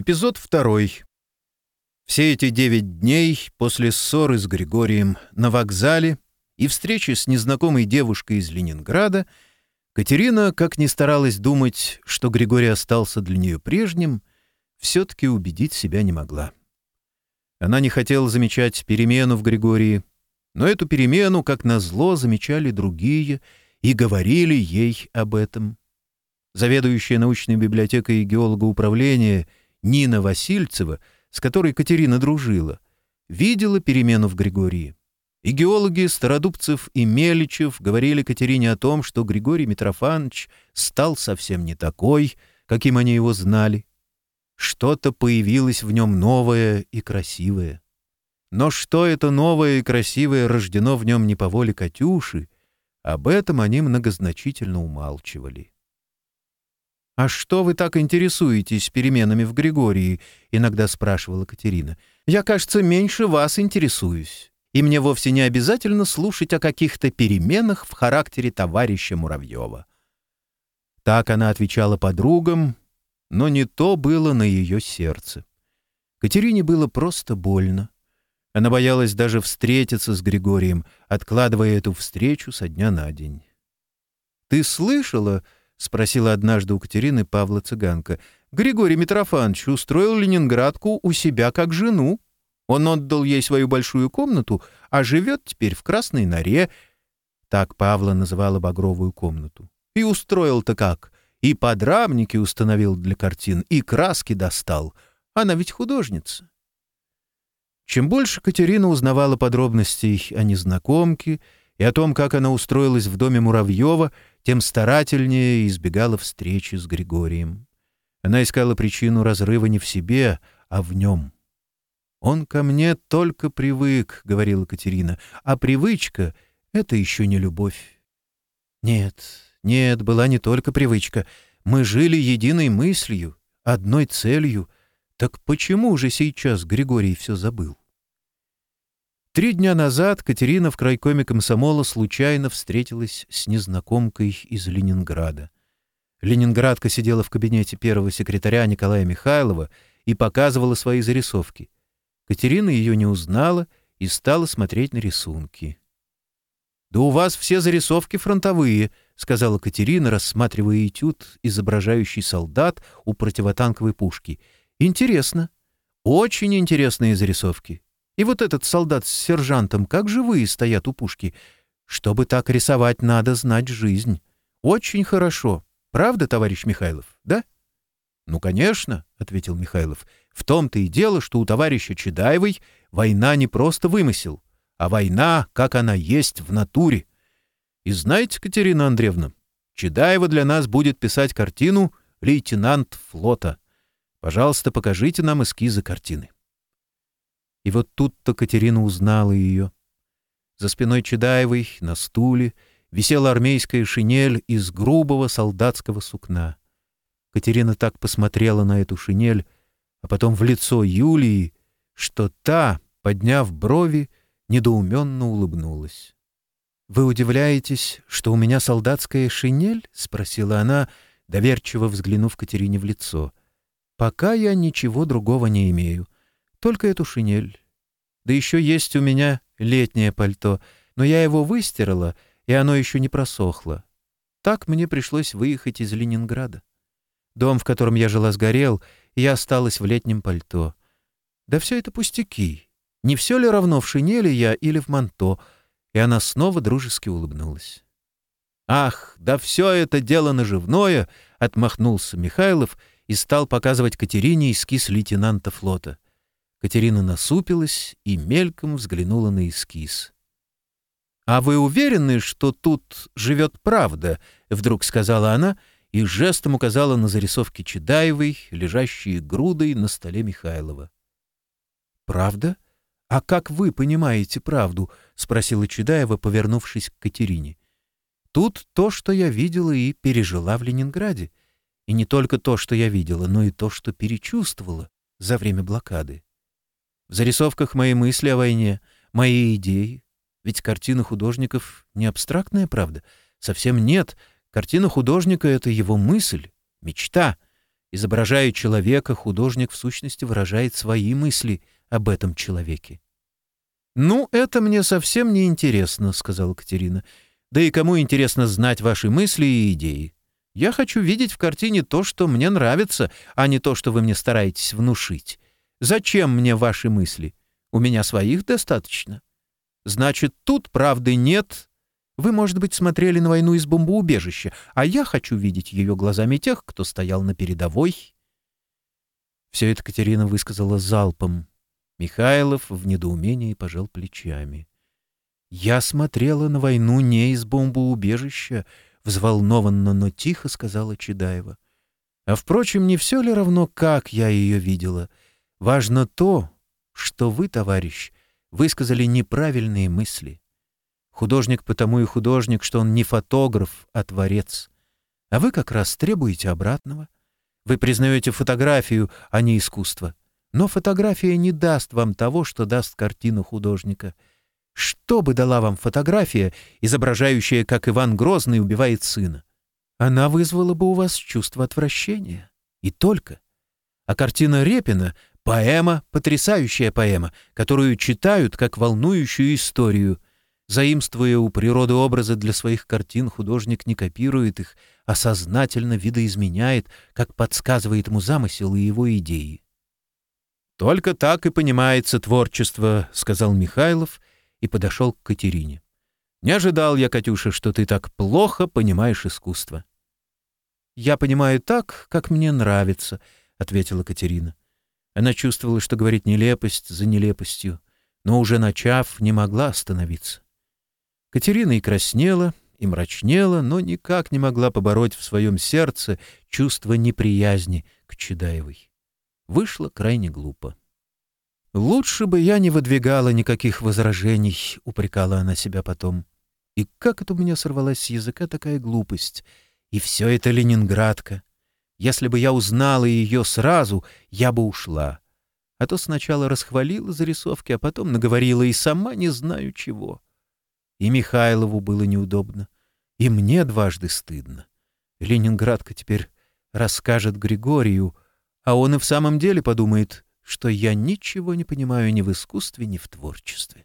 Эпизод второй. Все эти девять дней после ссоры с Григорием на вокзале и встречи с незнакомой девушкой из Ленинграда Катерина, как ни старалась думать, что Григорий остался для нее прежним, все-таки убедить себя не могла. Она не хотела замечать перемену в Григории, но эту перемену, как назло, замечали другие и говорили ей об этом. Заведующая научной библиотекой геолога управления — Нина Васильцева, с которой Катерина дружила, видела перемену в Григории. И геологи Стародубцев и Меличев говорили Катерине о том, что Григорий Митрофанович стал совсем не такой, каким они его знали. Что-то появилось в нем новое и красивое. Но что это новое и красивое рождено в нем не по воле Катюши, об этом они многозначительно умалчивали. «А что вы так интересуетесь переменами в Григории?» — иногда спрашивала Катерина. «Я, кажется, меньше вас интересуюсь, и мне вовсе не обязательно слушать о каких-то переменах в характере товарища Муравьева». Так она отвечала подругам, но не то было на ее сердце. Катерине было просто больно. Она боялась даже встретиться с Григорием, откладывая эту встречу со дня на день. «Ты слышала?» — спросила однажды у Катерины Павла Цыганка. «Григорий Митрофанович устроил ленинградку у себя как жену. Он отдал ей свою большую комнату, а живет теперь в Красной Норе». Так Павла называла Багровую комнату. «И устроил-то как? И подрамники установил для картин, и краски достал. Она ведь художница». Чем больше Катерина узнавала подробностей о незнакомке, — и о том, как она устроилась в доме Муравьева, тем старательнее избегала встречи с Григорием. Она искала причину разрыва не в себе, а в нем. «Он ко мне только привык», — говорила Катерина, — «а привычка — это еще не любовь». Нет, нет, была не только привычка. Мы жили единой мыслью, одной целью. Так почему же сейчас Григорий все забыл? Три дня назад Катерина в крайкоме комсомола случайно встретилась с незнакомкой из Ленинграда. Ленинградка сидела в кабинете первого секретаря Николая Михайлова и показывала свои зарисовки. Катерина ее не узнала и стала смотреть на рисунки. «Да у вас все зарисовки фронтовые», — сказала Катерина, рассматривая этюд, изображающий солдат у противотанковой пушки. «Интересно. Очень интересные зарисовки. И вот этот солдат с сержантом, как живые стоят у пушки. Чтобы так рисовать, надо знать жизнь. Очень хорошо. Правда, товарищ Михайлов, да? — Ну, конечно, — ответил Михайлов. — В том-то и дело, что у товарища Чедаевой война не просто вымысел, а война, как она есть в натуре. И знаете, Катерина Андреевна, Чедаева для нас будет писать картину «Лейтенант флота». Пожалуйста, покажите нам эскизы картины. — и вот тут-то Катерина узнала ее. За спиной Чедаевой на стуле висела армейская шинель из грубого солдатского сукна. Катерина так посмотрела на эту шинель, а потом в лицо Юлии, что та, подняв брови, недоуменно улыбнулась. «Вы удивляетесь, что у меня солдатская шинель?» — спросила она, доверчиво взглянув Катерине в лицо. «Пока я ничего другого не имею. Только эту шинель. Да еще есть у меня летнее пальто, но я его выстирала, и оно еще не просохло. Так мне пришлось выехать из Ленинграда. Дом, в котором я жила, сгорел, и я осталась в летнем пальто. Да все это пустяки. Не все ли равно, в шинели я или в манто? И она снова дружески улыбнулась. «Ах, да все это дело наживное!» — отмахнулся Михайлов и стал показывать Катерине эскиз лейтенанта флота. Катерина насупилась и мельком взглянула на эскиз. «А вы уверены, что тут живет правда?» — вдруг сказала она и жестом указала на зарисовки Чедаевой, лежащие грудой на столе Михайлова. «Правда? А как вы понимаете правду?» — спросила Чедаева, повернувшись к Катерине. «Тут то, что я видела и пережила в Ленинграде. И не только то, что я видела, но и то, что перечувствовала за время блокады» в зарисовках мои мысли о войне, мои идеи. Ведь картина художников не абстрактная, правда? Совсем нет. Картина художника — это его мысль, мечта. Изображая человека, художник в сущности выражает свои мысли об этом человеке. «Ну, это мне совсем не интересно», — сказала Катерина. «Да и кому интересно знать ваши мысли и идеи? Я хочу видеть в картине то, что мне нравится, а не то, что вы мне стараетесь внушить. Зачем мне ваши мысли? У меня своих достаточно. Значит, тут правды нет. Вы, может быть, смотрели на войну из бомбоубежища, а я хочу видеть ее глазами тех, кто стоял на передовой». Все это Катерина высказала залпом. Михайлов в недоумении пожал плечами. «Я смотрела на войну не из бомбоубежища», — взволнованно, но тихо сказала Чедаева. «А, впрочем, не все ли равно, как я ее видела?» Важно то, что вы, товарищ, высказали неправильные мысли. Художник потому и художник, что он не фотограф, а творец. А вы как раз требуете обратного. Вы признаете фотографию, а не искусство. Но фотография не даст вам того, что даст картина художника. Что бы дала вам фотография, изображающая, как Иван Грозный убивает сына? Она вызвала бы у вас чувство отвращения. И только. А картина Репина — Поэма — потрясающая поэма, которую читают как волнующую историю. Заимствуя у природы образы для своих картин, художник не копирует их, а сознательно видоизменяет, как подсказывает ему замысел и его идеи. «Только так и понимается творчество», — сказал Михайлов и подошел к Катерине. «Не ожидал я, Катюша, что ты так плохо понимаешь искусство». «Я понимаю так, как мне нравится», — ответила Катерина. Она чувствовала, что говорит нелепость за нелепостью, но уже начав, не могла остановиться. Катерина и краснела, и мрачнела, но никак не могла побороть в своем сердце чувство неприязни к Чедаевой. Вышло крайне глупо. «Лучше бы я не выдвигала никаких возражений», — упрекала она себя потом. «И как это у меня сорвалась с языка такая глупость? И все это ленинградка. Если бы я узнала ее сразу, я бы ушла. А то сначала расхвалила зарисовки, а потом наговорила и сама не знаю чего. И Михайлову было неудобно, и мне дважды стыдно. Ленинградка теперь расскажет Григорию, а он и в самом деле подумает, что я ничего не понимаю ни в искусстве, ни в творчестве.